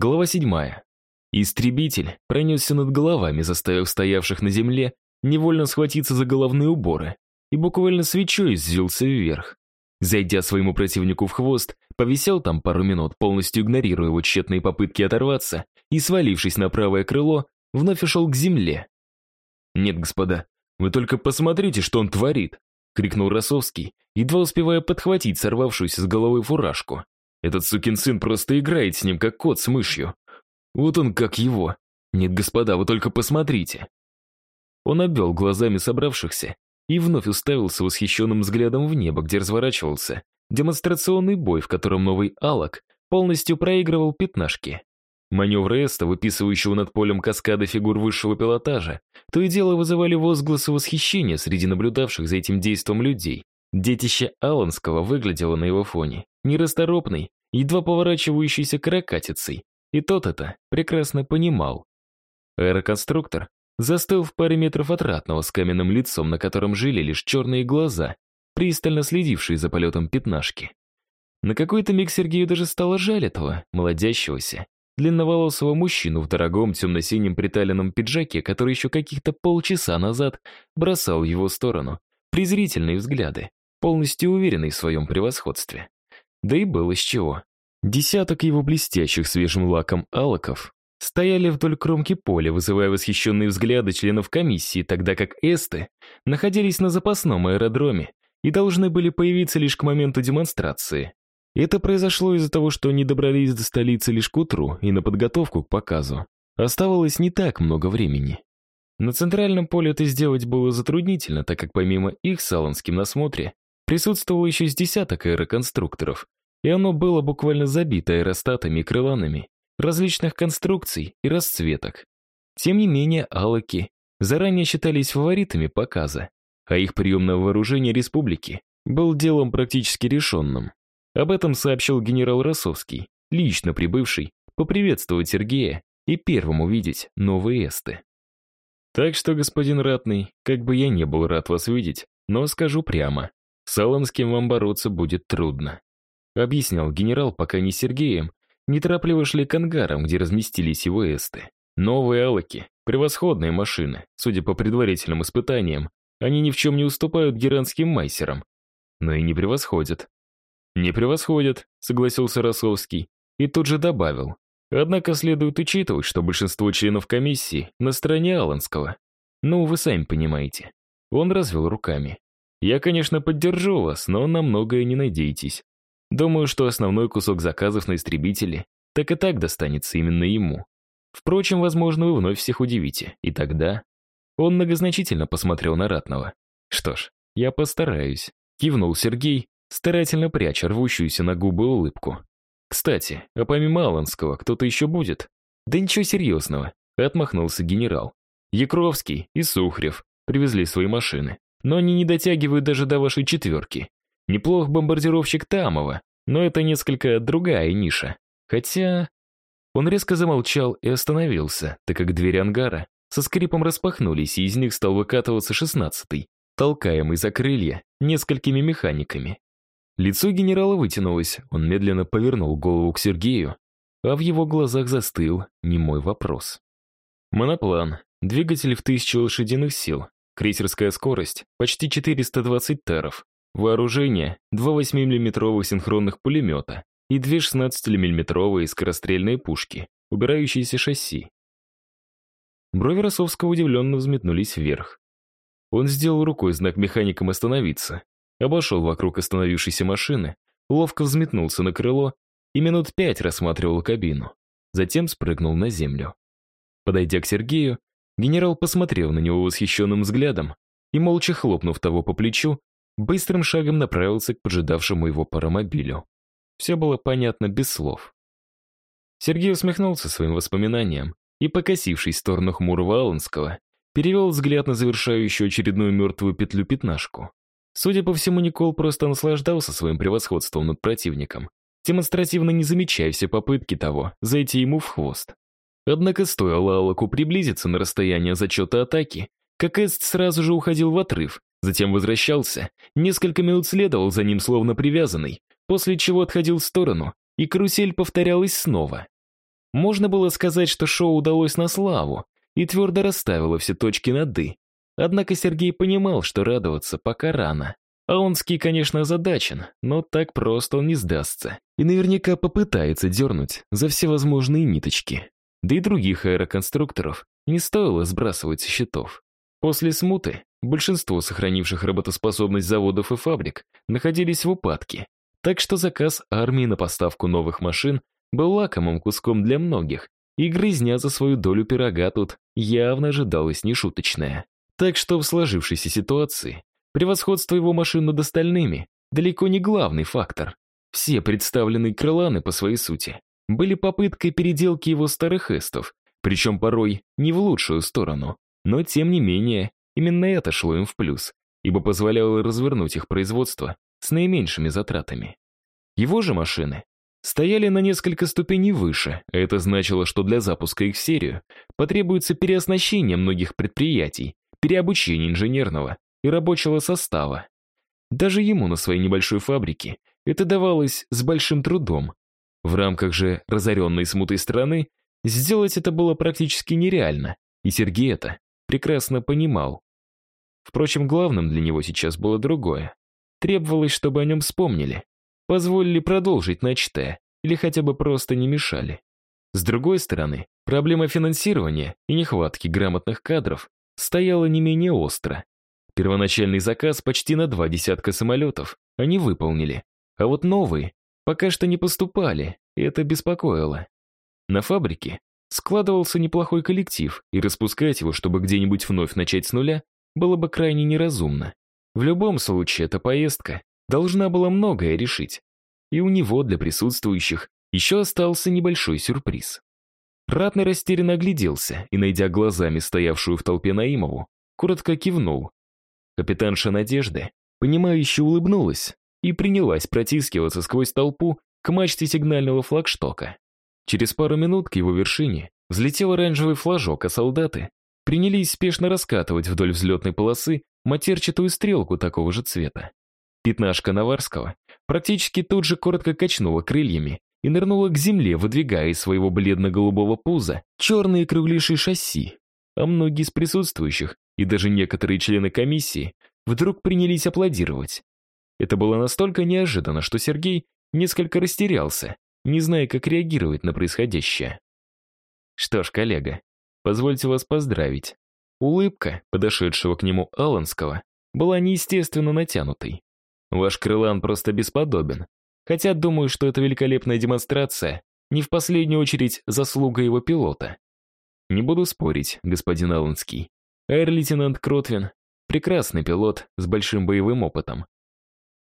Глава седьмая. Истребитель пронесся над головами, заставив стоявших на земле невольно схватиться за головные уборы и буквально свечой взвился вверх. Зайдя своему противнику в хвост, повисел там пару минут, полностью игнорируя его тщетные попытки оторваться, и, свалившись на правое крыло, вновь ушел к земле. «Нет, господа, вы только посмотрите, что он творит!» — крикнул Росовский, едва успевая подхватить сорвавшуюся с головы фуражку. «Этот сукин сын просто играет с ним, как кот с мышью. Вот он как его. Нет, господа, вы только посмотрите!» Он обвел глазами собравшихся и вновь уставился восхищенным взглядом в небо, где разворачивался демонстрационный бой, в котором новый Алак полностью проигрывал пятнашки. Маневры Эста, выписывающего над полем каскады фигур высшего пилотажа, то и дело вызывали возгласы восхищения среди наблюдавших за этим действом людей. Детище Аланского выглядело на его фоне нерасторопной, едва поворачивающейся каракатицей, и тот это прекрасно понимал. Аэроконструктор застыл в паре метров от ратного с каменным лицом, на котором жили лишь черные глаза, пристально следившие за полетом пятнашки. На какой-то миг Сергею даже стало жаль этого, молодящегося, длинноволосого мужчину в дорогом темно-синем приталенном пиджаке, который еще каких-то полчаса назад бросал в его сторону презрительные взгляды, полностью уверенный в своем превосходстве. Да и было с чего. Десяток его блестящих свежим лаком алоков стояли вдоль кромки поля, вызывая восхищенные взгляды членов комиссии, тогда как эсты находились на запасном аэродроме и должны были появиться лишь к моменту демонстрации. Это произошло из-за того, что они добрались до столицы лишь к утру, и на подготовку к показу оставалось не так много времени. На центральном поле это сделать было затруднительно, так как помимо их с Аланским на присутствовало еще с десяток аэроконструкторов, и оно было буквально забито аэростатами и крыланами, различных конструкций и расцветок. Тем не менее, алаки заранее считались фаворитами показа, а их прием на вооружение республики был делом практически решенным. Об этом сообщил генерал Росовский, лично прибывший поприветствовать Сергея и первым увидеть новые эсты. Так что, господин Ратный, как бы я не был рад вас видеть, но скажу прямо, с Аланским вам бороться будет трудно. Объяснял генерал, пока не Сергеем, неторопливо шли к ангарам, где разместились его эсты. Новые алаки, превосходные машины, судя по предварительным испытаниям, они ни в чем не уступают геранским майсерам, но и не превосходят. «Не превосходят», — согласился Росовский, и тут же добавил. Однако следует учитывать, что большинство членов комиссии на стороне Аланского. Ну, вы сами понимаете. Он развел руками. Я, конечно, поддержу вас, но на многое не надейтесь. Думаю, что основной кусок заказов на истребители так и так достанется именно ему. Впрочем, возможно, вы вновь всех удивите. И тогда... Он многозначительно посмотрел на Ратного. Что ж, я постараюсь. Кивнул Сергей, старательно пряча рвущуюся на губы улыбку. Кстати, а помимо Аланского кто-то еще будет? Да ничего серьезного, отмахнулся генерал. Якровский и Сухрев привезли свои машины, но они не дотягивают даже до вашей четверки. Неплох бомбардировщик Тамова, но это несколько другая ниша. Хотя... Он резко замолчал и остановился, так как двери ангара со скрипом распахнулись, и из них стал выкатываться шестнадцатый, толкаемый за крылья несколькими механиками. Лицо генерала вытянулось, он медленно повернул голову к Сергею, а в его глазах застыл немой вопрос. Моноплан, двигатель в тысячу лошадиных сил, крейсерская скорость почти 420 теров, Вооружение — два 8-мм синхронных пулемета и две 16-мм скорострельные пушки, убирающиеся шасси. Брови Росовского удивленно взметнулись вверх. Он сделал рукой знак механикам остановиться, обошел вокруг остановившейся машины, ловко взметнулся на крыло и минут пять рассматривал кабину. Затем спрыгнул на землю. Подойдя к Сергею, генерал посмотрел на него восхищенным взглядом и, молча хлопнув того по плечу, быстрым шагом направился к поджидавшему его паромобилю. Все было понятно без слов. Сергей усмехнулся своим воспоминаниям и, покосившись в сторону хмурого Аланского, перевел взгляд на завершающую очередную мертвую петлю пятнашку. Судя по всему, Никол просто наслаждался своим превосходством над противником, демонстративно не замечая все попытки того зайти ему в хвост. Однако стоило Алаку приблизиться на расстояние зачета атаки, как Эст сразу же уходил в отрыв Затем возвращался, несколько минут следовал за ним словно привязанный, после чего отходил в сторону, и карусель повторялась снова. Можно было сказать, что шоу удалось на славу и твердо расставило все точки над «и». Однако Сергей понимал, что радоваться пока рано. Аонский, конечно, озадачен, но так просто он не сдастся. И наверняка попытается дернуть за все возможные ниточки. Да и других аэроконструкторов не стоило сбрасывать со счетов. После смуты большинство сохранивших работоспособность заводов и фабрик находились в упадке, так что заказ армии на поставку новых машин был лакомым куском для многих, и грызня за свою долю пирога тут явно ожидалась нешуточная. Так что в сложившейся ситуации Превосходство его машин над остальными далеко не главный фактор. Все представленные крыланы по своей сути были попыткой переделки его старых эстов, причем порой не в лучшую сторону. Но тем не менее, именно это шло им в плюс, ибо позволяло развернуть их производство с наименьшими затратами. Его же машины стояли на несколько ступеней выше, а это значило, что для запуска их в серию потребуется переоснащение многих предприятий, переобучение инженерного и рабочего состава. Даже ему на своей небольшой фабрике это давалось с большим трудом. В рамках же разоренной смутой страны сделать это было практически нереально, и Сергей это прекрасно понимал. Впрочем, главным для него сейчас было другое. Требовалось, чтобы о нем вспомнили, позволили продолжить начатое или хотя бы просто не мешали. С другой стороны, проблема финансирования и нехватки грамотных кадров стояла не менее остро. Первоначальный заказ почти на два десятка самолетов они выполнили, а вот новые пока что не поступали, и это беспокоило. На фабрике складывался неплохой коллектив, и распускать его, чтобы где-нибудь вновь начать с нуля, было бы крайне неразумно. В любом случае, эта поездка должна была многое решить. И у него для присутствующих еще остался небольшой сюрприз. Ратный растерянно огляделся и, найдя глазами стоявшую в толпе Наимову, коротко кивнул, Капитанша Надежды, понимающе улыбнулась и принялась протискиваться сквозь толпу к мачте сигнального флагштока. Через пару минут к его вершине взлетел оранжевый флажок, а солдаты принялись спешно раскатывать вдоль взлетной полосы матерчатую стрелку такого же цвета. Пятнашка Наварского практически тут же коротко качнула крыльями и нырнула к земле, выдвигая из своего бледно-голубого пуза черные круглейшие шасси, а многие из присутствующих и даже некоторые члены комиссии вдруг принялись аплодировать. Это было настолько неожиданно, что Сергей несколько растерялся, не зная, как реагировать на происходящее. «Что ж, коллега, позвольте вас поздравить». Улыбка, подошедшего к нему Аланского, была неестественно натянутой. «Ваш крылан просто бесподобен. Хотя думаю, что эта великолепная демонстрация не в последнюю очередь заслуга его пилота. Не буду спорить, господин Аланский. Эр-лейтенант Кротвин — прекрасный пилот с большим боевым опытом.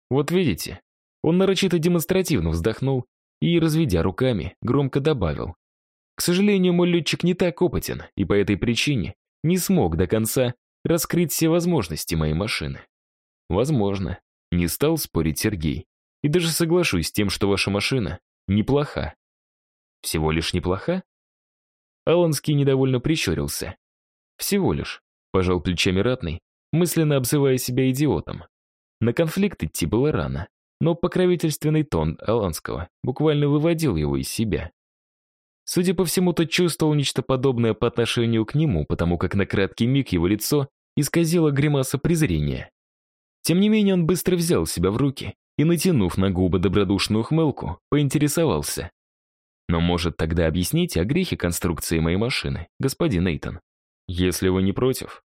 Вот видите, он нарочито демонстративно вздохнул и, разведя руками, громко добавил. К сожалению, мой летчик не так опытен, и по этой причине не смог до конца раскрыть все возможности моей машины. Возможно, не стал спорить Сергей. И даже соглашусь с тем, что ваша машина неплоха. Всего лишь неплоха? Аланский недовольно прищурился. Всего лишь. Пожал плечами ратный, мысленно обзывая себя идиотом. На конфликт идти было рано, но покровительственный тон Аланского буквально выводил его из себя. Судя по всему, тот чувствовал нечто подобное по отношению к нему, потому как на краткий миг его лицо исказило гримаса презрения. Тем не менее, он быстро взял себя в руки и, натянув на губы добродушную ухмылку, поинтересовался. «Но, может, тогда объясните о грехе конструкции моей машины, господин Эйтон?» Если вы не против.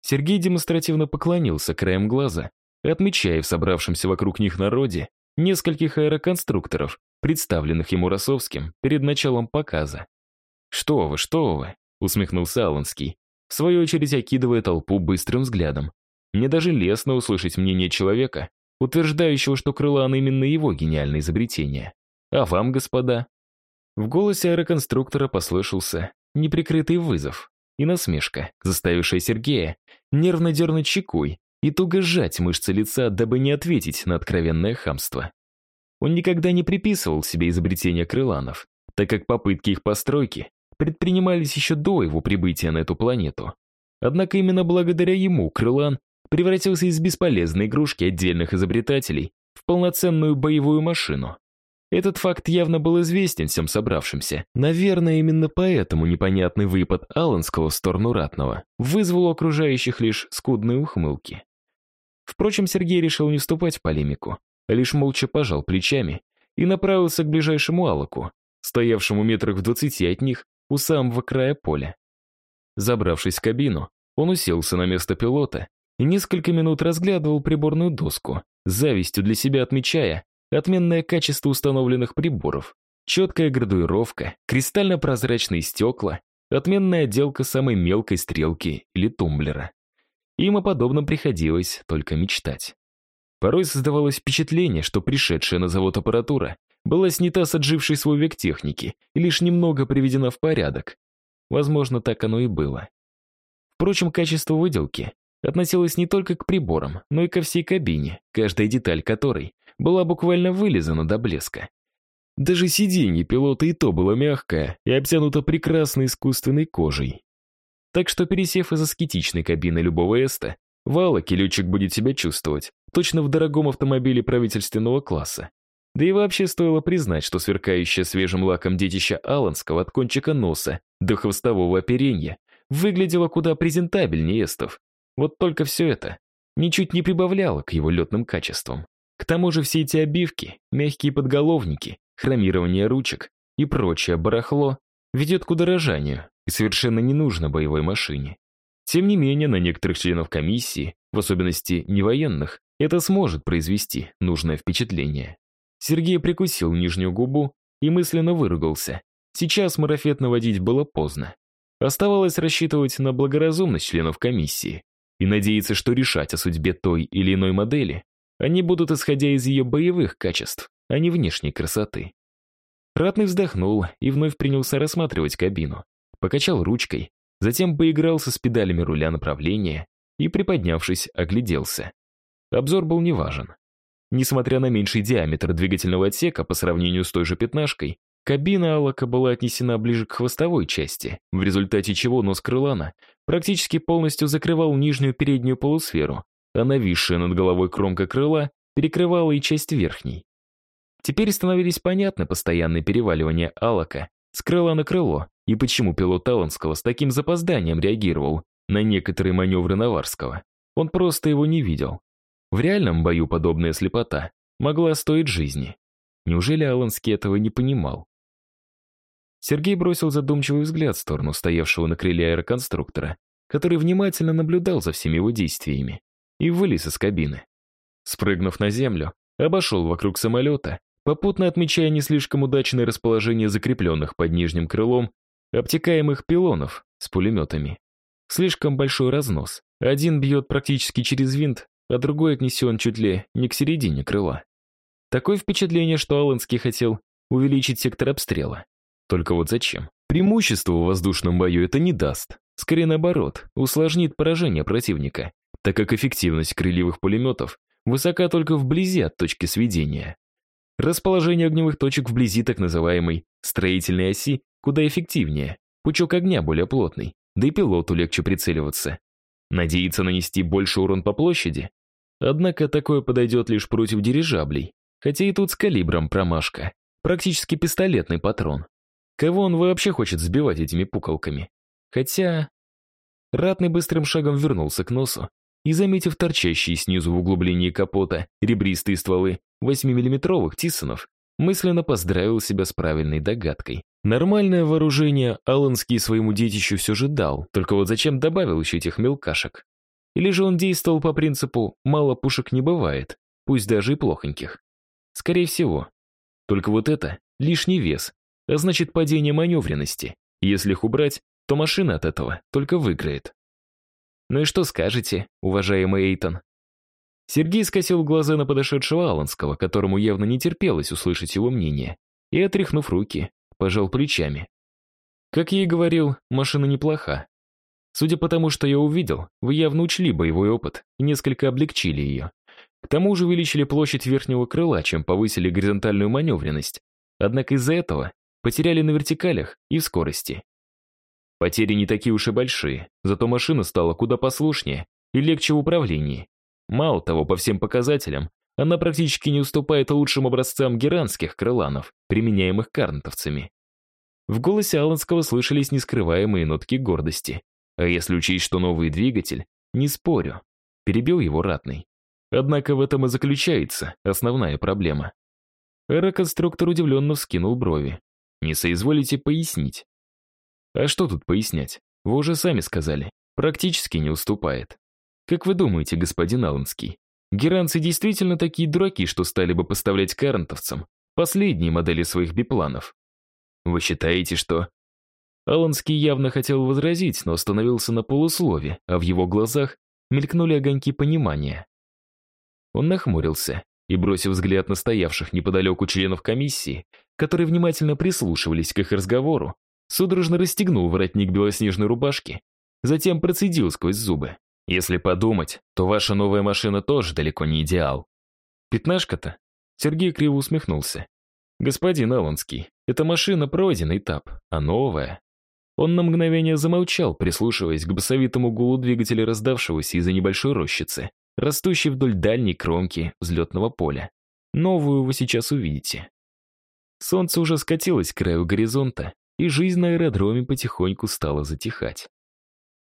Сергей демонстративно поклонился краем глаза, отмечая в собравшемся вокруг них народе нескольких аэроконструкторов, представленных ему Росовским перед началом показа. «Что вы, что вы!» — усмехнулся Аланский, в свою очередь окидывая толпу быстрым взглядом. Мне даже лестно услышать мнение человека, утверждающего, что крылан именно его гениальное изобретение. А вам, господа? В голосе аэроконструктора послышался неприкрытый вызов и насмешка, заставившая Сергея нервно дернуть щекой и туго сжать мышцы лица, дабы не ответить на откровенное хамство. Он никогда не приписывал себе изобретения крыланов, так как попытки их постройки предпринимались еще до его прибытия на эту планету. Однако именно благодаря ему крылан превратился из бесполезной игрушки отдельных изобретателей в полноценную боевую машину. Этот факт явно был известен всем собравшимся. Наверное, именно поэтому непонятный выпад Алланского в сторону Ратного вызвал у окружающих лишь скудные ухмылки. Впрочем, Сергей решил не вступать в полемику, а лишь молча пожал плечами и направился к ближайшему Аллаку, стоявшему метрах в двадцати от них у самого края поля. Забравшись в кабину, он уселся на место пилота и несколько минут разглядывал приборную доску, завистью для себя отмечая отменное качество установленных приборов, четкая градуировка, кристально-прозрачные стекла, отменная отделка самой мелкой стрелки или тумблера. Им о подобном приходилось только мечтать. Порой создавалось впечатление, что пришедшая на завод аппаратура была снята с отжившей свой век техники и лишь немного приведена в порядок. Возможно, так оно и было. Впрочем, качество выделки относилось не только к приборам, но и ко всей кабине, каждая деталь которой была буквально вылизана до блеска. Даже сиденье пилота и то было мягкое и обтянуто прекрасной искусственной кожей. Так что, пересев из аскетичной кабины любого эста, в Аллоке летчик будет себя чувствовать, точно в дорогом автомобиле правительственного класса. Да и вообще стоило признать, что сверкающее свежим лаком детище Аланского от кончика носа до хвостового оперенья выглядело куда презентабельнее эстов. Вот только все это ничуть не прибавляло к его летным качествам. К тому же все эти обивки, мягкие подголовники, хромирование ручек и прочее барахло ведет к удорожанию и совершенно не нужно боевой машине. Тем не менее, на некоторых членов комиссии, в особенности невоенных, это сможет произвести нужное впечатление. Сергей прикусил нижнюю губу и мысленно выругался. Сейчас марафет наводить было поздно. Оставалось рассчитывать на благоразумность членов комиссии и надеяться, что решать о судьбе той или иной модели они будут исходя из ее боевых качеств, а не внешней красоты. Ратный вздохнул и вновь принялся рассматривать кабину. Покачал ручкой, затем поигрался с педалями руля направления и, приподнявшись, огляделся. Обзор был неважен. Несмотря на меньший диаметр двигательного отсека по сравнению с той же пятнашкой, кабина Алака была отнесена ближе к хвостовой части, в результате чего нос крылана практически полностью закрывал нижнюю переднюю полусферу, а нависшая над головой кромка крыла перекрывала и часть верхней. Теперь становились понятны постоянные переваливания Алака с крыла на крыло и почему пилот Аланского с таким запозданием реагировал на некоторые маневры Наварского. Он просто его не видел. В реальном бою подобная слепота могла стоить жизни. Неужели Аланский этого не понимал? Сергей бросил задумчивый взгляд в сторону стоявшего на крыле аэроконструктора, который внимательно наблюдал за всеми его действиями и вылез из кабины. Спрыгнув на землю, обошел вокруг самолета, попутно отмечая не слишком удачное расположение закрепленных под нижним крылом обтекаемых пилонов с пулеметами. Слишком большой разнос. Один бьет практически через винт, а другой отнесен чуть ли не к середине крыла. Такое впечатление, что Алланский хотел увеличить сектор обстрела. Только вот зачем? Преимущество в воздушном бою это не даст. Скорее наоборот, усложнит поражение противника так как эффективность крыльевых пулеметов высока только вблизи от точки сведения. Расположение огневых точек вблизи так называемой строительной оси куда эффективнее, пучок огня более плотный, да и пилоту легче прицеливаться. Надеяться нанести больше урон по площади? Однако такое подойдет лишь против дирижаблей, хотя и тут с калибром промашка, практически пистолетный патрон. Кого он вообще хочет сбивать этими пуколками? Хотя... Ратный быстрым шагом вернулся к носу и, заметив торчащие снизу в углублении капота ребристые стволы 8-миллиметровых Тиссонов, мысленно поздравил себя с правильной догадкой. Нормальное вооружение Аланский своему детищу все же дал, только вот зачем добавил еще этих мелкашек? Или же он действовал по принципу «мало пушек не бывает», пусть даже и плохоньких? Скорее всего. Только вот это лишний вес, а значит падение маневренности. Если их убрать, то машина от этого только выиграет. «Ну и что скажете, уважаемый Эйтон?» Сергей скосил глаза на подошедшего Аланского, которому явно не терпелось услышать его мнение, и, отряхнув руки, пожал плечами. Как я и говорил, машина неплоха. Судя по тому, что я увидел, вы явно учли боевой опыт и несколько облегчили ее. К тому же увеличили площадь верхнего крыла, чем повысили горизонтальную маневренность. Однако из-за этого потеряли на вертикалях и в скорости. Потери не такие уж и большие, зато машина стала куда послушнее и легче в управлении. Мало того, по всем показателям, она практически не уступает лучшим образцам геранских крыланов, применяемых карнтовцами. В голосе Аланского слышались нескрываемые нотки гордости. А если учесть, что новый двигатель, не спорю, перебил его ратный. Однако в этом и заключается основная проблема. Аэроконструктор удивленно вскинул брови. Не соизволите пояснить? А что тут пояснять? Вы уже сами сказали. Практически не уступает. Как вы думаете, господин Аланский, геранцы действительно такие дураки, что стали бы поставлять карантовцам последние модели своих бипланов? Вы считаете, что... Аланский явно хотел возразить, но остановился на полуслове, а в его глазах мелькнули огоньки понимания. Он нахмурился и, бросив взгляд на стоявших неподалеку членов комиссии, которые внимательно прислушивались к их разговору, судорожно расстегнул воротник белоснежной рубашки, затем процедил сквозь зубы. «Если подумать, то ваша новая машина тоже далеко не идеал». «Пятнашка-то?» Сергей криво усмехнулся. «Господин Аланский, эта машина пройденный этап, а новая...» Он на мгновение замолчал, прислушиваясь к басовитому гулу двигателя, раздавшегося из-за небольшой рощицы, растущей вдоль дальней кромки взлетного поля. Новую вы сейчас увидите. Солнце уже скатилось к краю горизонта, и жизнь на аэродроме потихоньку стала затихать.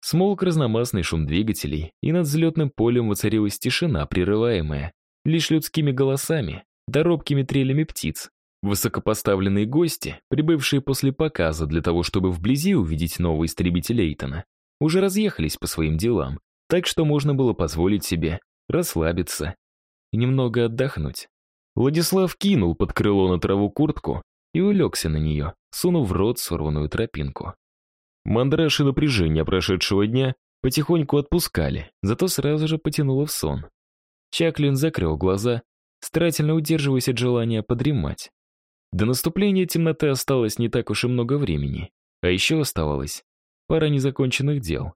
Смолк разномастный шум двигателей, и над взлетным полем воцарилась тишина, прерываемая лишь людскими голосами да робкими трелями птиц. Высокопоставленные гости, прибывшие после показа для того, чтобы вблизи увидеть новый истребитель Эйтона, уже разъехались по своим делам, так что можно было позволить себе расслабиться и немного отдохнуть. Владислав кинул под крыло на траву куртку и улегся на нее, сунув в рот сорванную тропинку. Мандраж и напряжение прошедшего дня потихоньку отпускали, зато сразу же потянуло в сон. Чаклин закрыл глаза, старательно удерживаясь от желания подремать. До наступления темноты осталось не так уж и много времени, а еще оставалось пара незаконченных дел.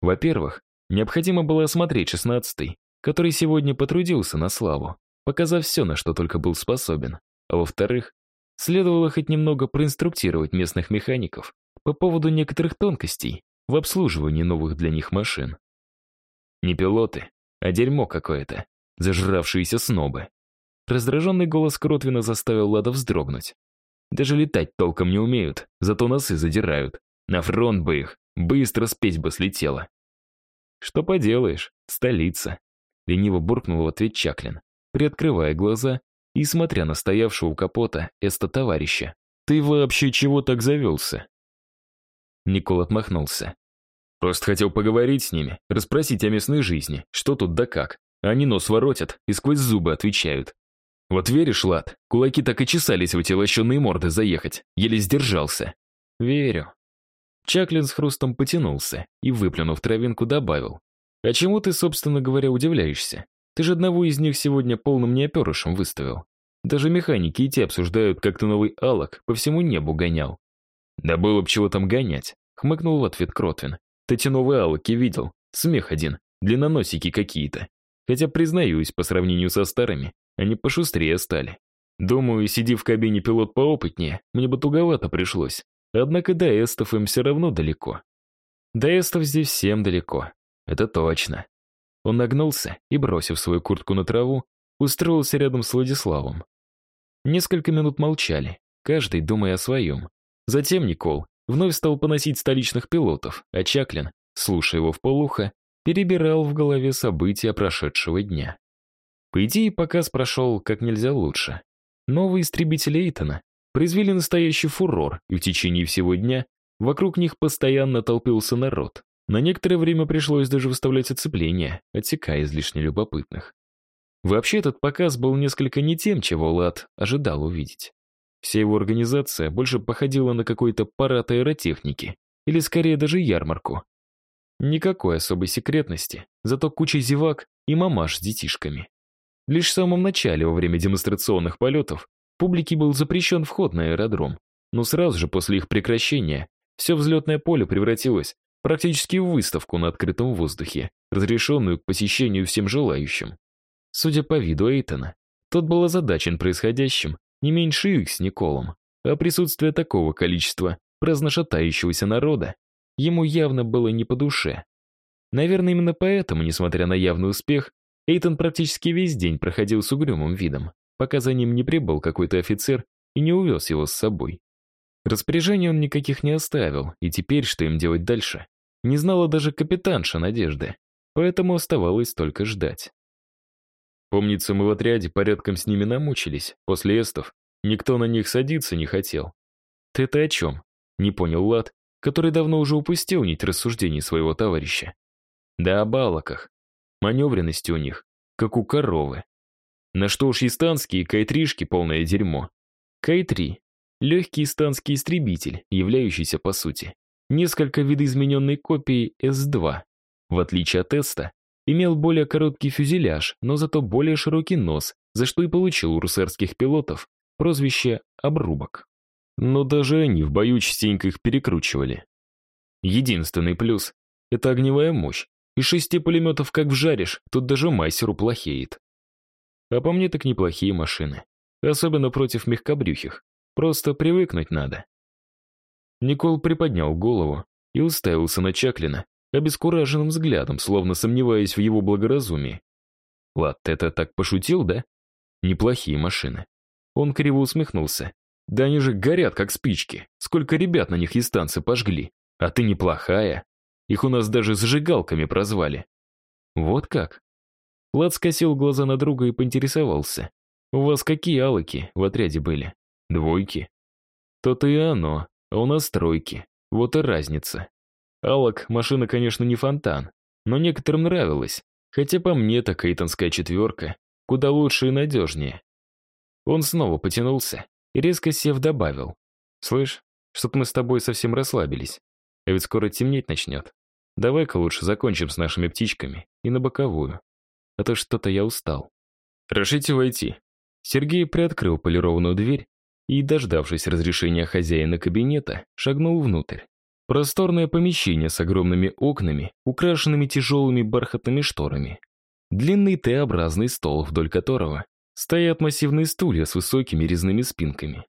Во-первых, необходимо было осмотреть шестнадцатый, который сегодня потрудился на славу, показав все, на что только был способен. А во-вторых, следовало хоть немного проинструктировать местных механиков по поводу некоторых тонкостей в обслуживании новых для них машин. Не пилоты, а дерьмо какое-то, зажравшиеся снобы. Раздраженный голос Кротвина заставил Лада вздрогнуть. Даже летать толком не умеют, зато носы задирают. На фронт бы их, быстро спесь бы слетела. Что поделаешь, столица. Лениво буркнул в ответ Чаклин, приоткрывая глаза и смотря на стоявшего у капота эста-товарища. «Ты вообще чего так завелся?» Никол отмахнулся. «Просто хотел поговорить с ними, расспросить о местной жизни, что тут да как. Они нос воротят и сквозь зубы отвечают. Вот веришь, Лад, кулаки так и чесались в эти лощеные морды заехать, еле сдержался. Верю. Чаклин с хрустом потянулся и, выплюнув травинку, добавил. А чему ты, собственно говоря, удивляешься? Ты же одного из них сегодня полным неоперышем выставил. Даже механики и те обсуждают, как ты новый алок по всему небу гонял. Да было б чего там гонять, хмыкнул в ответ Кротвин. Ты эти новые алоки видел? Смех один, длинноносики какие-то. Хотя, признаюсь, по сравнению со старыми, они пошустрее стали. Думаю, сиди в кабине пилот поопытнее, мне бы туговато пришлось. Однако до эстов им все равно далеко. До эстов здесь всем далеко. Это точно. Он нагнулся и, бросив свою куртку на траву, устроился рядом с Владиславом. Несколько минут молчали, каждый думая о своем. Затем Никол вновь стал поносить столичных пилотов, а Чаклин, слушая его в полухо, перебирал в голове события прошедшего дня. По идее, показ прошел как нельзя лучше. Новые истребители Эйтона произвели настоящий фурор, и в течение всего дня вокруг них постоянно толпился народ. На некоторое время пришлось даже выставлять оцепление, отсекая излишне любопытных. Вообще этот показ был несколько не тем, чего Лад ожидал увидеть. Вся его организация больше походила на какой-то парад аэротехники, или скорее даже ярмарку. Никакой особой секретности, зато куча зевак и мамаш с детишками. Лишь в самом начале, во время демонстрационных полетов, публике был запрещен вход на аэродром, но сразу же после их прекращения все взлетное поле превратилось практически в выставку на открытом воздухе, разрешенную к посещению всем желающим. Судя по виду Эйтона, тот был озадачен происходящим не меньше их с Николом, а присутствие такого количества праздно шатающегося народа ему явно было не по душе. Наверное, именно поэтому, несмотря на явный успех, Эйтон практически весь день проходил с угрюмым видом, пока за ним не прибыл какой-то офицер и не увез его с собой. Распоряжений он никаких не оставил, и теперь, что им делать дальше, не знала даже капитанша Надежды, поэтому оставалось только ждать. Помнится, мы в отряде порядком с ними намучились, после эстов никто на них садиться не хотел. Ты-то о чем? Не понял Лад, который давно уже упустил нить рассуждений своего товарища. Да о балоках. Маневренности у них, как у коровы. На что уж истанские кайтришки полное дерьмо. Кай-3 — легкий истанский истребитель, являющийся, по сути, несколько видоизмененной копией С-2. В отличие от Эста, имел более короткий фюзеляж, но зато более широкий нос, за что и получил у русарских пилотов прозвище «обрубок». Но даже они в бою частенько их перекручивали. Единственный плюс — это огневая мощь. И шести пулеметов как вжаришь, тут даже мастеру плохеет. А по мне так неплохие машины. Особенно против мягкобрюхих. Просто привыкнуть надо. Никол приподнял голову и уставился на Чаклина обескураженным взглядом, словно сомневаясь в его благоразумии. Лад, это так пошутил, да? Неплохие машины. Он криво усмехнулся. Да они же горят, как спички. Сколько ребят на них естанцы пожгли. А ты неплохая. Их у нас даже зажигалками прозвали. Вот как? Лад скосил глаза на друга и поинтересовался. У вас какие алыки в отряде были? Двойки? То-то и оно, а у нас тройки. Вот и разница. Алок машина, конечно, не фонтан, но некоторым нравилась, хотя по мне так Эйтонская четверка куда лучше и надежнее. Он снова потянулся и резко сев добавил. «Слышь, что-то мы с тобой совсем расслабились, а ведь скоро темнеть начнет. Давай-ка лучше закончим с нашими птичками и на боковую, а то что-то я устал». «Разрешите войти?» Сергей приоткрыл полированную дверь и, дождавшись разрешения хозяина кабинета, шагнул внутрь. Просторное помещение с огромными окнами, украшенными тяжелыми бархатными шторами. Длинный Т-образный стол, вдоль которого стоят массивные стулья с высокими резными спинками.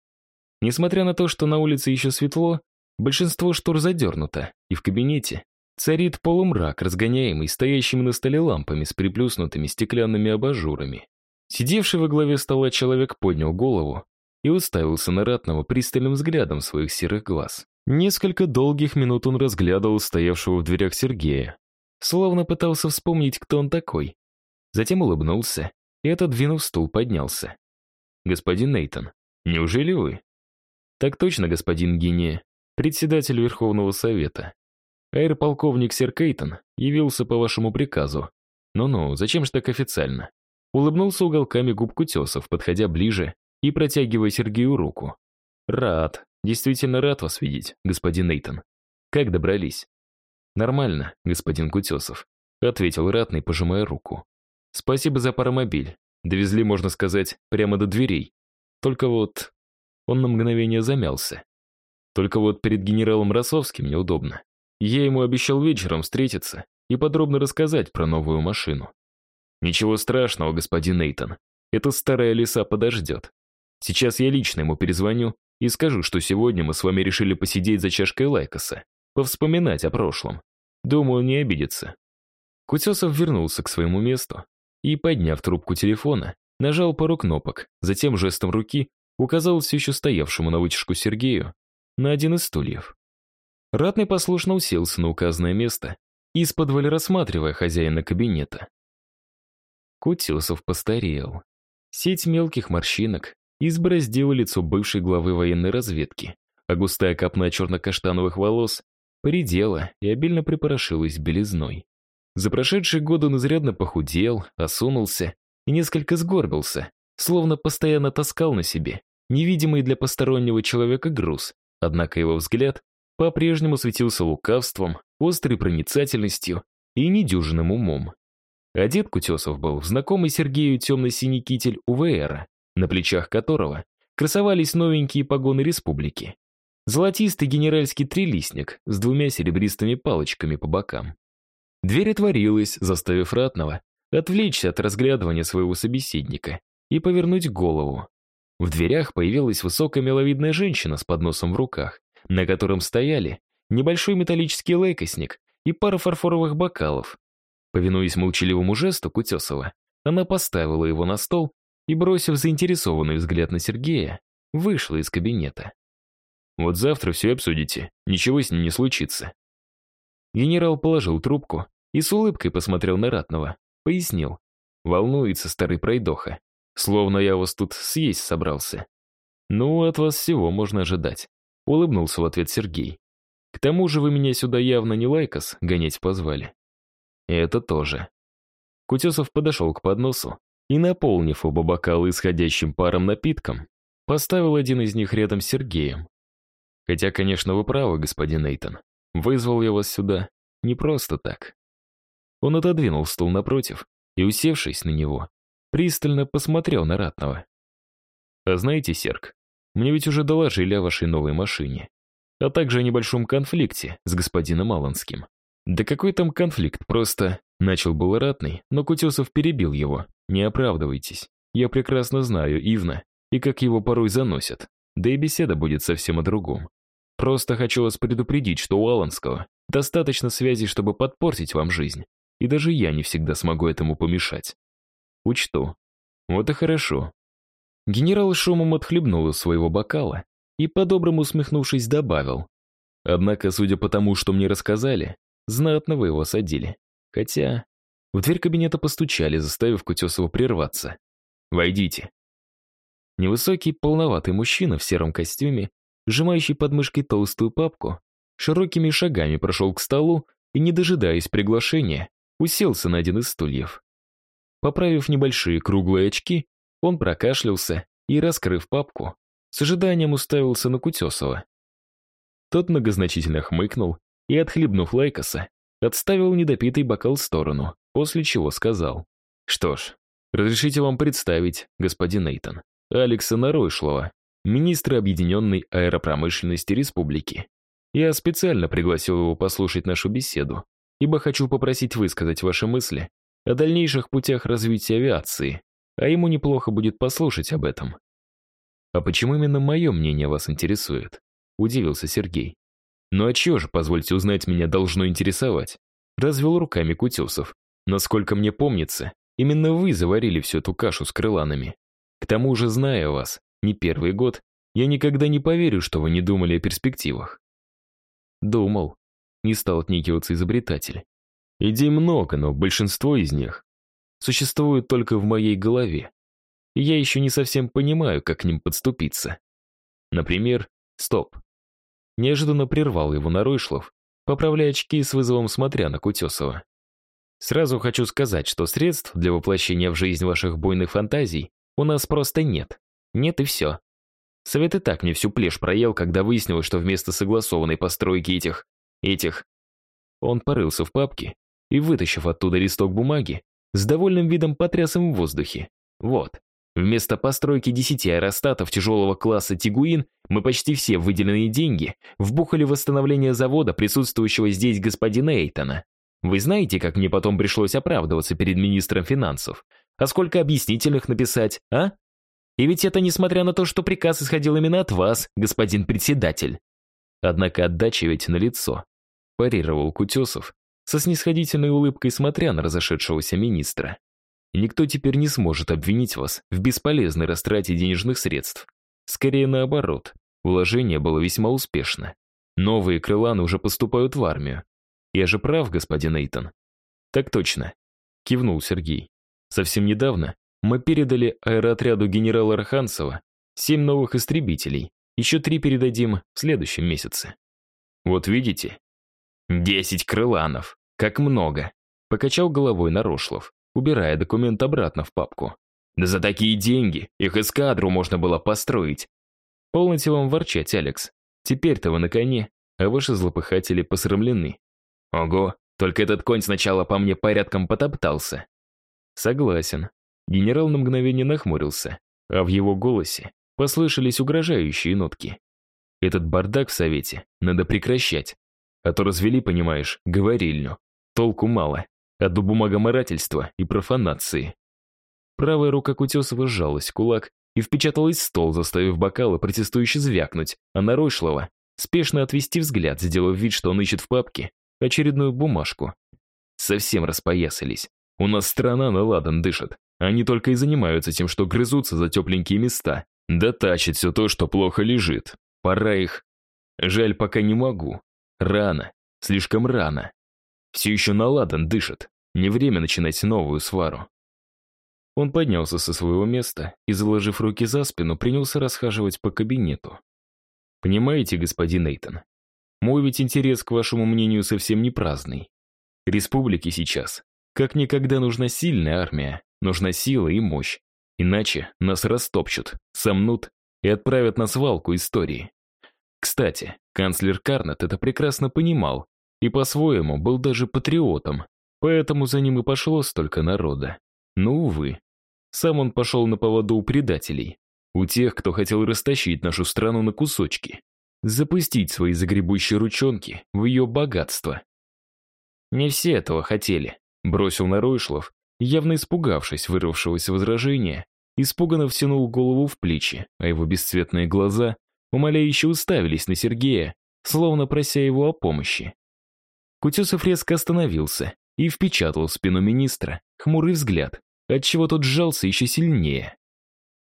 Несмотря на то, что на улице еще светло, большинство штор задернуто, и в кабинете царит полумрак, разгоняемый стоящими на столе лампами с приплюснутыми стеклянными абажурами. Сидевший во главе стола человек поднял голову и уставился на ратного пристальным взглядом своих серых глаз. Несколько долгих минут он разглядывал стоявшего в дверях Сергея, словно пытался вспомнить, кто он такой. Затем улыбнулся и, отодвинув стул, поднялся. «Господин Нейтон, неужели вы?» «Так точно, господин Гиния, председатель Верховного Совета. Аэр-полковник Сер Кейтон явился по вашему приказу. Ну-ну, зачем же так официально?» Улыбнулся уголками губ Кутесов, подходя ближе и протягивая Сергею руку. «Рад, Действительно рад вас видеть, господин Нейтон. Как добрались? Нормально, господин Кутесов, ответил ратный, пожимая руку. Спасибо за паромобиль. Довезли, можно сказать, прямо до дверей. Только вот... Он на мгновение замялся. Только вот перед генералом Росовским неудобно. Я ему обещал вечером встретиться и подробно рассказать про новую машину. Ничего страшного, господин Нейтон. Эта старая лиса подождет. Сейчас я лично ему перезвоню и скажу, что сегодня мы с вами решили посидеть за чашкой лайкоса, повспоминать о прошлом. Думаю, не обидится». Кутесов вернулся к своему месту и, подняв трубку телефона, нажал пару кнопок, затем жестом руки указал все еще стоявшему на вытяжку Сергею на один из стульев. Ратный послушно уселся на указанное место, из-под рассматривая хозяина кабинета. Кутесов постарел. Сеть мелких морщинок избороздила лицо бывшей главы военной разведки, а густая копна черно-каштановых волос поредела и обильно припорошилась белизной. За прошедшие годы он изрядно похудел, осунулся и несколько сгорбился, словно постоянно таскал на себе невидимый для постороннего человека груз, однако его взгляд по-прежнему светился лукавством, острой проницательностью и недюжинным умом. Одет Кутесов был в знакомый Сергею темно-синий китель УВРа, на плечах которого красовались новенькие погоны республики. Золотистый генеральский трилистник с двумя серебристыми палочками по бокам. Дверь отворилась, заставив ратного отвлечься от разглядывания своего собеседника и повернуть голову. В дверях появилась высокая миловидная женщина с подносом в руках, на котором стояли небольшой металлический лейкосник и пара фарфоровых бокалов. Повинуясь молчаливому жесту Кутесова, Она поставила его на стол и, бросив заинтересованный взгляд на Сергея, вышла из кабинета. «Вот завтра все обсудите, ничего с ним не случится». Генерал положил трубку и с улыбкой посмотрел на Ратного, пояснил. Волнуется старый пройдоха, словно я вас тут съесть собрался. Ну, от вас всего можно ожидать. Улыбнулся в ответ Сергей. К тому же вы меня сюда явно не лайкос гонять позвали. Это тоже. Кутесов подошел к подносу и, наполнив оба бокала исходящим паром напитком, поставил один из них рядом с Сергеем. Хотя, конечно, вы правы, господин Нейтон. Вызвал я вас сюда не просто так. Он отодвинул стул напротив и, усевшись на него, пристально посмотрел на Ратного. «А знаете, Серг, мне ведь уже доложили о вашей новой машине, а также о небольшом конфликте с господином Аланским. Да какой там конфликт, просто...» Начал был Ратный, но Кутесов перебил его. «Не оправдывайтесь. Я прекрасно знаю Ивна и как его порой заносят. Да и беседа будет совсем о другом. Просто хочу вас предупредить, что у Аланского достаточно связей, чтобы подпортить вам жизнь. И даже я не всегда смогу этому помешать. Учту. Вот и хорошо. Генерал шумом отхлебнул из своего бокала и, по-доброму усмехнувшись, добавил. Однако, судя по тому, что мне рассказали, знатно вы его садили. Хотя... В дверь кабинета постучали, заставив Кутесова прерваться. «Войдите». Невысокий, полноватый мужчина в сером костюме, сжимающий под мышкой толстую папку, широкими шагами прошел к столу и, не дожидаясь приглашения, уселся на один из стульев. Поправив небольшие круглые очки, он прокашлялся и, раскрыв папку, с ожиданием уставился на Кутесова. Тот многозначительно хмыкнул и, отхлебнув лайкоса, отставил недопитый бокал в сторону, после чего сказал. «Что ж, разрешите вам представить, господин Нейтон, Алекса Наройшлова, министра Объединенной аэропромышленности республики. Я специально пригласил его послушать нашу беседу, ибо хочу попросить высказать ваши мысли о дальнейших путях развития авиации, а ему неплохо будет послушать об этом. «А почему именно мое мнение вас интересует?» – удивился Сергей. «Ну а чего же, позвольте узнать, меня должно интересовать?» Развел руками Кутесов. «Насколько мне помнится, именно вы заварили всю эту кашу с крыланами. К тому же, зная вас, не первый год, я никогда не поверю, что вы не думали о перспективах». «Думал», не стал отникиваться изобретатель. Идей много, но большинство из них существуют только в моей голове. И я еще не совсем понимаю, как к ним подступиться. Например, стоп. Неожиданно прервал его Наройшлов, поправляя очки с вызовом смотря на Кутесова. Сразу хочу сказать, что средств для воплощения в жизнь ваших буйных фантазий у нас просто нет. Нет и все. Совет и так мне всю плешь проел, когда выяснилось, что вместо согласованной постройки этих этих. Он порылся в папке и, вытащив оттуда листок бумаги, с довольным видом потряс им в воздухе. Вот. Вместо постройки 10 аэростатов тяжелого класса «Тигуин» мы почти все выделенные деньги вбухали в восстановление завода, присутствующего здесь господина Эйтона. Вы знаете, как мне потом пришлось оправдываться перед министром финансов? А сколько объяснительных написать, а? И ведь это несмотря на то, что приказ исходил именно от вас, господин председатель. Однако отдача ведь налицо. Парировал Кутесов, со снисходительной улыбкой смотря на разошедшегося министра. Никто теперь не сможет обвинить вас в бесполезной растрате денежных средств. Скорее наоборот, вложение было весьма успешно. Новые крыланы уже поступают в армию. Я же прав, господин Эйтон? Так точно, кивнул Сергей. Совсем недавно мы передали аэроотряду генерала Арханцева семь новых истребителей, еще три передадим в следующем месяце. Вот видите? Десять крыланов. Как много. Покачал головой Нарошлов, убирая документ обратно в папку. Да за такие деньги их эскадру можно было построить. Полноте вам ворчать, Алекс. Теперь-то вы на коне, а ваши злопыхатели посрамлены. Ого, только этот конь сначала по мне порядком потоптался. Согласен. Генерал на мгновение нахмурился, а в его голосе Послышались угрожающие нотки. Этот бардак в совете надо прекращать. А то развели, понимаешь, говорильню. Толку мало. Одно бумагоморательства и профанации. Правая рука Кутесова сжалась кулак и впечаталась в стол, заставив бокалы протестующе звякнуть, а Наройшлова спешно отвести взгляд, сделав вид, что он ищет в папке очередную бумажку. Совсем распоясались. У нас страна на ладан дышит. Они только и занимаются тем, что грызутся за тепленькие места, да тащат все то, что плохо лежит. Пора их... Жаль, пока не могу. Рано. Слишком рано. Все еще наладан дышит. Не время начинать новую свару. Он поднялся со своего места и, заложив руки за спину, принялся расхаживать по кабинету. «Понимаете, господин Эйтон, мой ведь интерес к вашему мнению совсем не праздный. Республике сейчас как никогда нужна сильная армия, нужна сила и мощь. Иначе нас растопчут, сомнут и отправят на свалку истории. Кстати, канцлер Карнет это прекрасно понимал и по-своему был даже патриотом, поэтому за ним и пошло столько народа. Но, увы, сам он пошел на поводу у предателей, у тех, кто хотел растащить нашу страну на кусочки, запустить свои загребущие ручонки в ее богатство. Не все этого хотели, бросил на Ройшлов, явно испугавшись вырвавшегося возражения, испуганно втянул голову в плечи, а его бесцветные глаза умоляюще уставились на Сергея, словно прося его о помощи. Кутесов резко остановился и впечатал в спину министра хмурый взгляд, отчего тот сжался еще сильнее.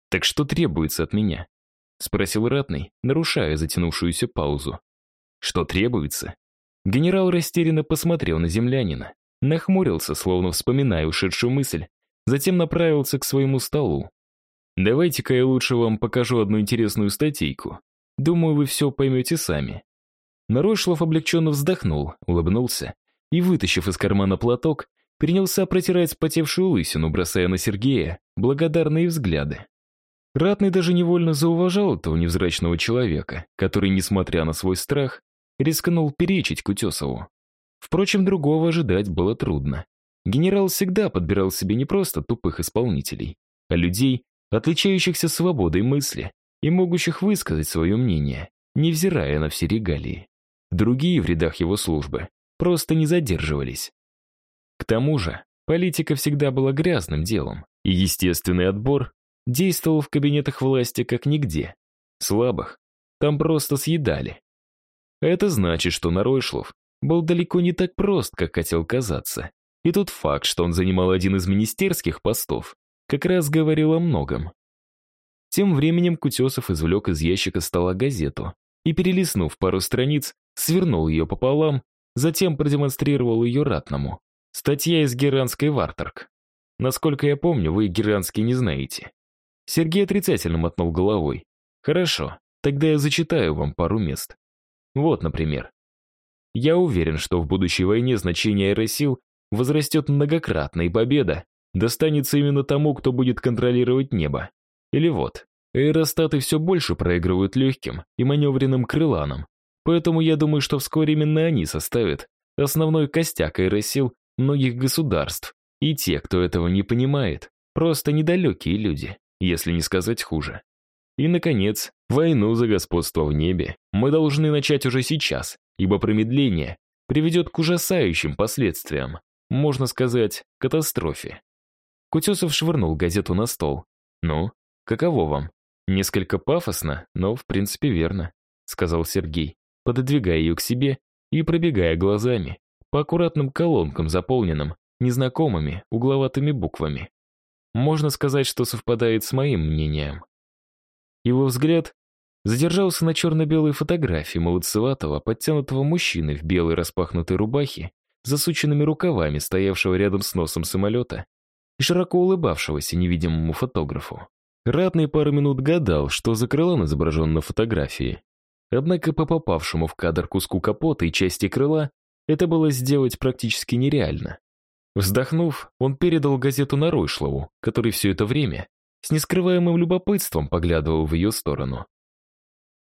«Так что требуется от меня?» — спросил Ратный, нарушая затянувшуюся паузу. «Что требуется?» Генерал растерянно посмотрел на землянина, нахмурился, словно вспоминая ушедшую мысль, затем направился к своему столу. «Давайте-ка я лучше вам покажу одну интересную статейку. Думаю, вы все поймете сами». Нарошлов облегченно вздохнул, улыбнулся и, вытащив из кармана платок, принялся протирать потевшую лысину, бросая на Сергея благодарные взгляды. Ратный даже невольно зауважал этого невзрачного человека, который, несмотря на свой страх, рискнул перечить Кутесову. Впрочем, другого ожидать было трудно. Генерал всегда подбирал себе не просто тупых исполнителей, а людей, отличающихся свободой мысли и могущих высказать свое мнение, невзирая на все регалии. Другие в рядах его службы просто не задерживались. К тому же, политика всегда была грязным делом, и естественный отбор действовал в кабинетах власти как нигде. Слабых там просто съедали. Это значит, что Наройшлов был далеко не так прост, как хотел казаться. И тот факт, что он занимал один из министерских постов, как раз говорил о многом. Тем временем Кутесов извлек из ящика стола газету и, перелистнув пару страниц, свернул ее пополам, затем продемонстрировал ее ратному. Статья из Геранской Варторг. Насколько я помню, вы Геранский не знаете. Сергей отрицательно мотнул головой. Хорошо, тогда я зачитаю вам пару мест. Вот, например. Я уверен, что в будущей войне значение аэросил возрастет многократно, и победа достанется именно тому, кто будет контролировать небо. Или вот, аэростаты все больше проигрывают легким и маневренным крыланам, поэтому я думаю, что вскоре именно они составят основной костяк аэросил многих государств, и те, кто этого не понимает, просто недалекие люди, если не сказать хуже. И, наконец, войну за господство в небе мы должны начать уже сейчас, ибо промедление приведет к ужасающим последствиям, можно сказать, катастрофе. Кутесов швырнул газету на стол. «Ну, каково вам?» «Несколько пафосно, но в принципе верно», сказал Сергей, пододвигая ее к себе и пробегая глазами по аккуратным колонкам, заполненным незнакомыми угловатыми буквами. Можно сказать, что совпадает с моим мнением. Его взгляд задержался на черно-белой фотографии молодцеватого, подтянутого мужчины в белой распахнутой рубахе, засученными рукавами, стоявшего рядом с носом самолета и широко улыбавшегося невидимому фотографу. Ратный пару минут гадал, что за на фотографии. Однако по попавшему в кадр куску капота и части крыла это было сделать практически нереально. Вздохнув, он передал газету Наройшлову, который все это время с нескрываемым любопытством поглядывал в ее сторону.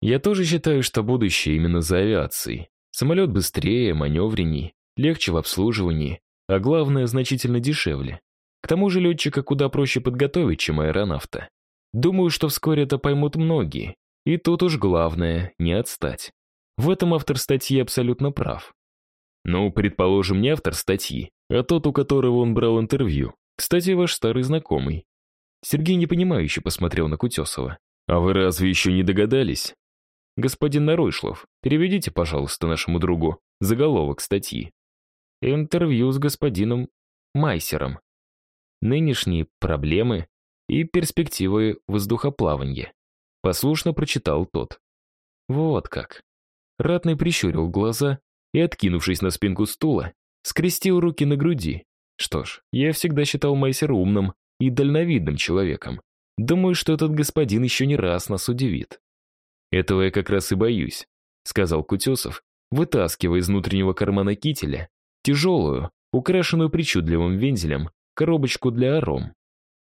Я тоже считаю, что будущее именно за авиацией. Самолет быстрее, маневренней, легче в обслуживании, а главное, значительно дешевле. К тому же летчика куда проще подготовить, чем аэронавта. Думаю, что вскоре это поймут многие. И тут уж главное — не отстать. В этом автор статьи абсолютно прав. Ну, предположим, не автор статьи, а тот, у которого он брал интервью. Кстати, ваш старый знакомый. Сергей непонимающе посмотрел на Кутесова. «А вы разве еще не догадались? Господин Наройшлов, переведите, пожалуйста, нашему другу заголовок статьи. Интервью с господином Майсером. нынешние проблемы и перспективы воздухоплавания. Послушно прочитал тот. Вот как. Ратный прищурил глаза и, откинувшись на спинку стула, скрестил руки на груди. Что ж, я всегда считал Майсера умным и дальновидным человеком. Думаю, что этот господин еще не раз нас удивит. Этого я как раз и боюсь, сказал Кутесов, вытаскивая из внутреннего кармана кителя тяжелую, украшенную причудливым вензелем, коробочку для аром.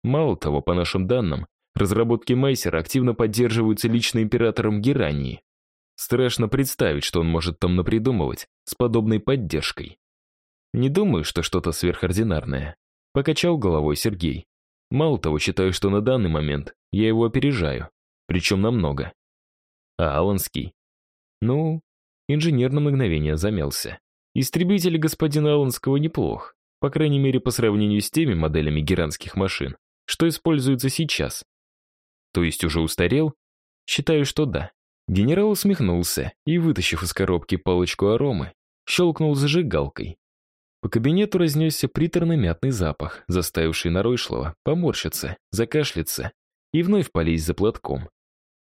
Мало того, по нашим данным, разработки Майсера активно поддерживаются лично императором Герании. Страшно представить, что он может там напридумывать с подобной поддержкой. Не думаю, что что-то сверхординарное. Покачал головой Сергей. Мало того, считаю, что на данный момент я его опережаю. Причем намного. А Аланский? Ну, инженер на мгновение замялся. Истребитель господина Аланского неплох. По крайней мере, по сравнению с теми моделями геранских машин, что используются сейчас. То есть уже устарел? Считаю, что да. Генерал усмехнулся и, вытащив из коробки палочку аромы, щелкнул зажигалкой. По кабинету разнесся приторно-мятный запах, заставивший Наройшлова поморщиться, закашляться и вновь полезть за платком.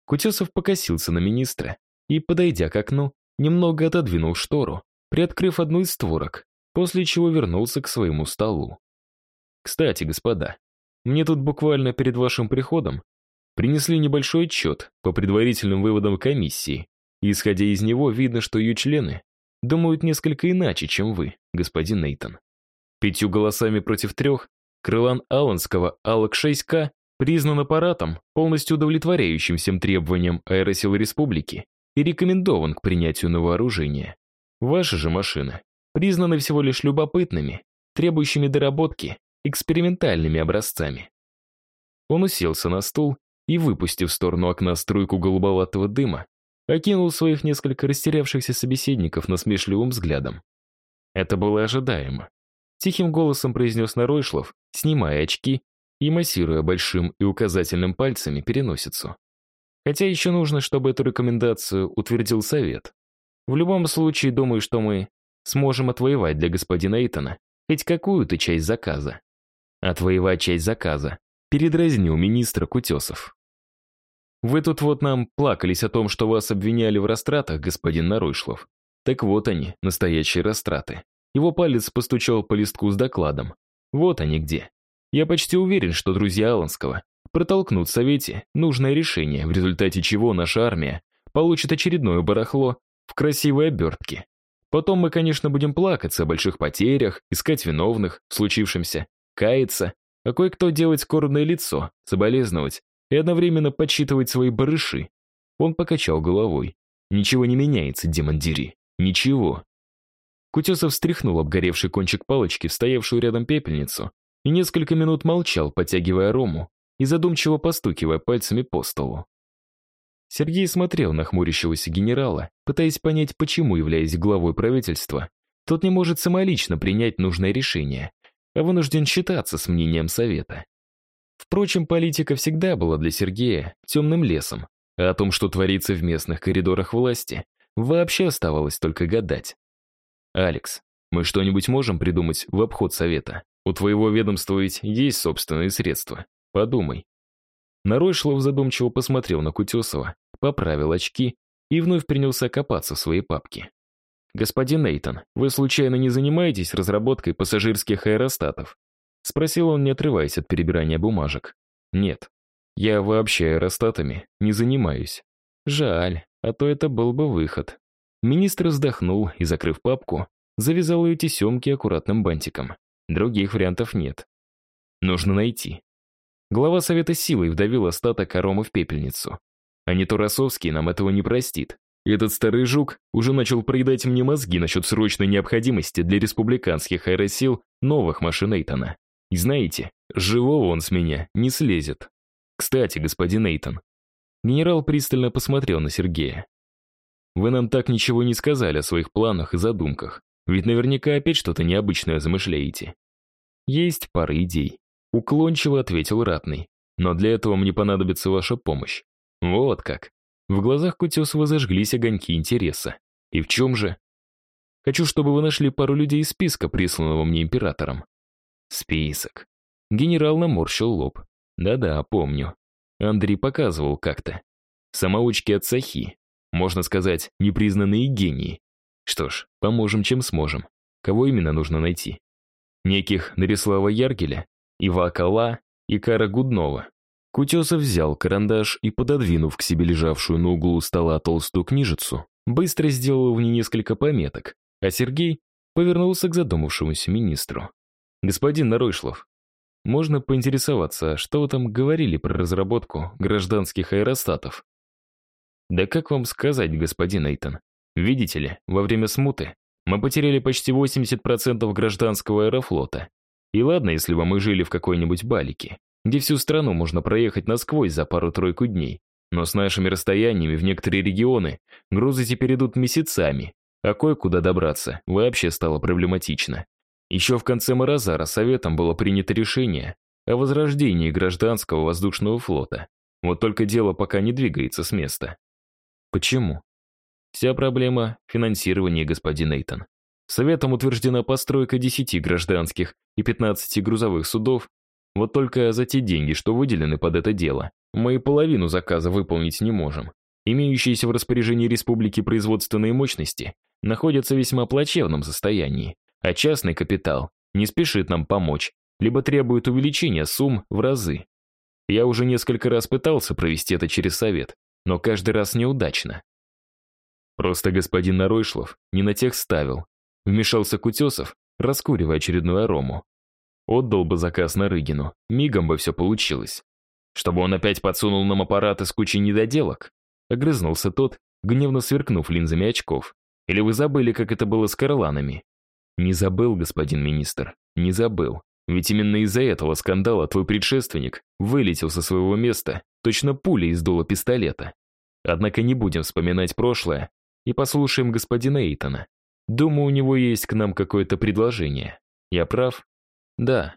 Кутесов покосился на министра и, подойдя к окну, немного отодвинул штору, приоткрыв одну из створок, после чего вернулся к своему столу. «Кстати, господа, мне тут буквально перед вашим приходом принесли небольшой отчет по предварительным выводам комиссии, и, исходя из него, видно, что ее члены думают несколько иначе, чем вы, господин Нейтон. Пятью голосами против трех крылан Алланского АЛК-6К признан аппаратом, полностью удовлетворяющим всем требованиям аэросил республики и рекомендован к принятию на вооружение. Ваши же машины признаны всего лишь любопытными, требующими доработки, экспериментальными образцами. Он уселся на стул и, выпустив в сторону окна струйку голубоватого дыма, окинул своих несколько растерявшихся собеседников насмешливым взглядом. Это было ожидаемо. Тихим голосом произнес Наройшлов, снимая очки и массируя большим и указательным пальцами переносицу. Хотя еще нужно, чтобы эту рекомендацию утвердил совет. В любом случае, думаю, что мы сможем отвоевать для господина Эйтона хоть какую-то часть заказа. Отвоевать часть заказа. Передразнил министра Кутесов. Вы тут вот нам плакались о том, что вас обвиняли в растратах, господин Наройшлов. Так вот они, настоящие растраты. Его палец постучал по листку с докладом. Вот они где. Я почти уверен, что друзья Аланского протолкнут в Совете нужное решение, в результате чего наша армия получит очередное барахло в красивой обертке. Потом мы, конечно, будем плакаться о больших потерях, искать виновных в случившемся, каяться, а кое-кто делать скорбное лицо, соболезновать и одновременно подсчитывать свои барыши. Он покачал головой. Ничего не меняется, демон дери. Ничего. Кутесов встряхнул обгоревший кончик палочки стоявшую рядом пепельницу и несколько минут молчал, потягивая рому и задумчиво постукивая пальцами по столу. Сергей смотрел на хмурящегося генерала, пытаясь понять, почему, являясь главой правительства, тот не может самолично принять нужное решение, а вынужден считаться с мнением совета. Впрочем, политика всегда была для Сергея темным лесом, а о том, что творится в местных коридорах власти, вообще оставалось только гадать. «Алекс, мы что-нибудь можем придумать в обход совета? У твоего ведомства ведь есть собственные средства. Подумай». Наройшлов задумчиво посмотрел на Кутесова, поправил очки и вновь принялся копаться в своей папке. «Господин Нейтон, вы случайно не занимаетесь разработкой пассажирских аэростатов?» Спросил он, не отрываясь от перебирания бумажек. «Нет, я вообще аэростатами не занимаюсь. Жаль, а то это был бы выход». Министр вздохнул и, закрыв папку, завязал ее тесемки аккуратным бантиком. Других вариантов нет. Нужно найти. Глава Совета силой вдавил остаток аромы в пепельницу. А не то Росовский нам этого не простит. Этот старый жук уже начал проедать мне мозги насчет срочной необходимости для республиканских аэросил новых машин Эйтона. И знаете, живого он с меня не слезет. Кстати, господин Эйтон. Генерал пристально посмотрел на Сергея. Вы нам так ничего не сказали о своих планах и задумках. Ведь наверняка опять что-то необычное замышляете. Есть пара идей. Уклончиво ответил Ратный. Но для этого мне понадобится ваша помощь. Вот как. В глазах Кутесова зажглись огоньки интереса. И в чем же? Хочу, чтобы вы нашли пару людей из списка, присланного мне императором. Список. Генерал наморщил лоб. Да-да, помню. Андрей показывал как-то. Самоучки от Сахи. Можно сказать, непризнанные гении. Что ж, поможем, чем сможем. Кого именно нужно найти? Неких Нарислава Яргеля, Ива Акала и Кара Гуднова. Кутесов взял карандаш и, пододвинув к себе лежавшую на углу стола толстую книжицу, быстро сделал в ней несколько пометок, а Сергей повернулся к задумавшемуся министру. «Господин Наройшлов, можно поинтересоваться, что вы там говорили про разработку гражданских аэростатов?» «Да как вам сказать, господин Эйтон? Видите ли, во время смуты мы потеряли почти 80% гражданского аэрофлота. И ладно, если бы мы жили в какой-нибудь балике, где всю страну можно проехать насквозь за пару-тройку дней. Но с нашими расстояниями в некоторые регионы грузы теперь идут месяцами, а кое-куда добраться вообще стало проблематично. Еще в конце Морозара Советом было принято решение о возрождении гражданского воздушного флота. Вот только дело пока не двигается с места. Почему? Вся проблема – финансирования, господин Эйтон. Советом утверждена постройка 10 гражданских и 15 грузовых судов. Вот только за те деньги, что выделены под это дело, мы и половину заказа выполнить не можем. Имеющиеся в распоряжении республики производственные мощности находятся в весьма плачевном состоянии а частный капитал не спешит нам помочь, либо требует увеличения сумм в разы. Я уже несколько раз пытался провести это через совет, но каждый раз неудачно. Просто господин Наройшлов не на тех ставил. Вмешался Кутесов, раскуривая очередную арому. Отдал бы заказ на Рыгину, мигом бы все получилось. Чтобы он опять подсунул нам аппараты с кучей недоделок? Огрызнулся тот, гневно сверкнув линзами очков. Или вы забыли, как это было с Карланами? Не забыл, господин министр, не забыл. Ведь именно из-за этого скандала твой предшественник вылетел со своего места, точно пуля из дула пистолета. Однако не будем вспоминать прошлое и послушаем господина Эйтона. Думаю, у него есть к нам какое-то предложение. Я прав? Да.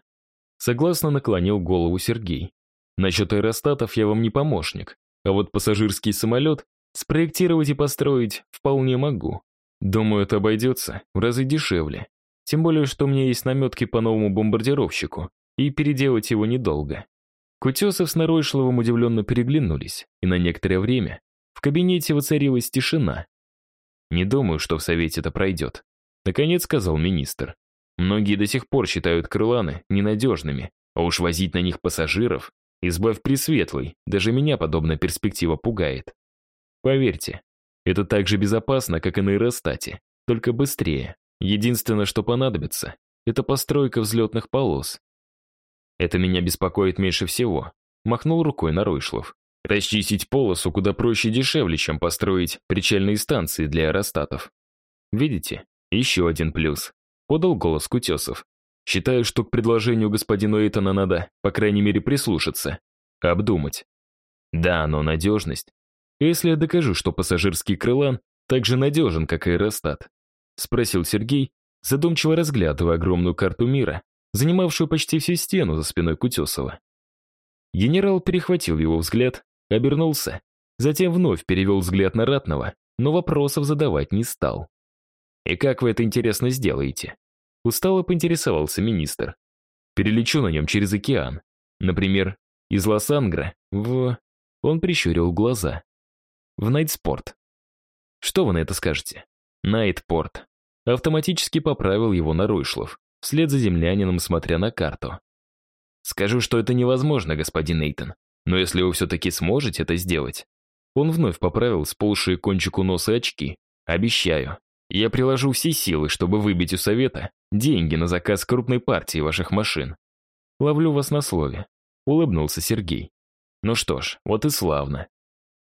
Согласно наклонил голову Сергей. Насчет аэростатов я вам не помощник, а вот пассажирский самолет спроектировать и построить вполне могу. Думаю, это обойдется в разы дешевле. Тем более, что у меня есть наметки по новому бомбардировщику, и переделать его недолго. Кутесов с Наройшловым удивленно переглянулись, и на некоторое время в кабинете воцарилась тишина. «Не думаю, что в Совете это пройдет», — наконец сказал министр. «Многие до сих пор считают крыланы ненадежными, а уж возить на них пассажиров, избавь Пресветлый, даже меня подобная перспектива пугает. Поверьте, это так же безопасно, как и на аэростате, только быстрее. Единственное, что понадобится, это постройка взлетных полос. Это меня беспокоит меньше всего. Махнул рукой на Ройшлов. Расчистить полосу куда проще и дешевле, чем построить причальные станции для аэростатов. Видите? Еще один плюс. Подал голос Кутесов. Считаю, что к предложению господину Эйтона надо, по крайней мере, прислушаться. Обдумать. Да, но надежность если я докажу, что пассажирский крылан так же надежен, как аэростат? Спросил Сергей, задумчиво разглядывая огромную карту мира, занимавшую почти всю стену за спиной Кутесова. Генерал перехватил его взгляд, обернулся, затем вновь перевел взгляд на Ратного, но вопросов задавать не стал. «И как вы это интересно сделаете?» Устало поинтересовался министр. «Перелечу на нем через океан. Например, из Лос-Ангра в...» Он прищурил глаза в Найтспорт. Что вы на это скажете? Найтпорт. Автоматически поправил его на Ройшлов, вслед за землянином смотря на карту. Скажу, что это невозможно, господин Нейтон. Но если вы все-таки сможете это сделать. Он вновь поправил сползшие кончику носа очки. Обещаю. Я приложу все силы, чтобы выбить у совета деньги на заказ крупной партии ваших машин. Ловлю вас на слове. Улыбнулся Сергей. Ну что ж, вот и славно.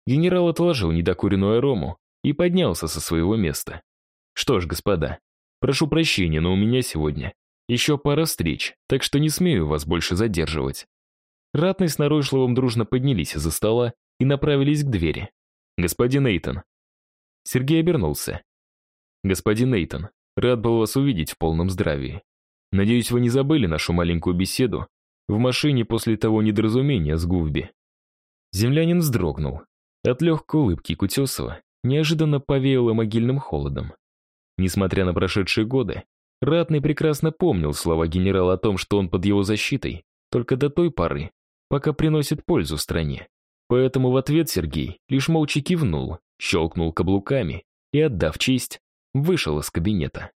Генерал отложил недокуренную арому и поднялся со своего места. «Что ж, господа, прошу прощения, но у меня сегодня еще пара встреч, так что не смею вас больше задерживать». Ратный с Наройшловым дружно поднялись из-за стола и направились к двери. «Господин Эйтон». Сергей обернулся. «Господин Эйтон, рад был вас увидеть в полном здравии. Надеюсь, вы не забыли нашу маленькую беседу в машине после того недоразумения с Гувби». Землянин вздрогнул, от легкой улыбки Кутесова неожиданно повеяло могильным холодом. Несмотря на прошедшие годы, Ратный прекрасно помнил слова генерала о том, что он под его защитой только до той поры, пока приносит пользу стране. Поэтому в ответ Сергей лишь молча кивнул, щелкнул каблуками и, отдав честь, вышел из кабинета.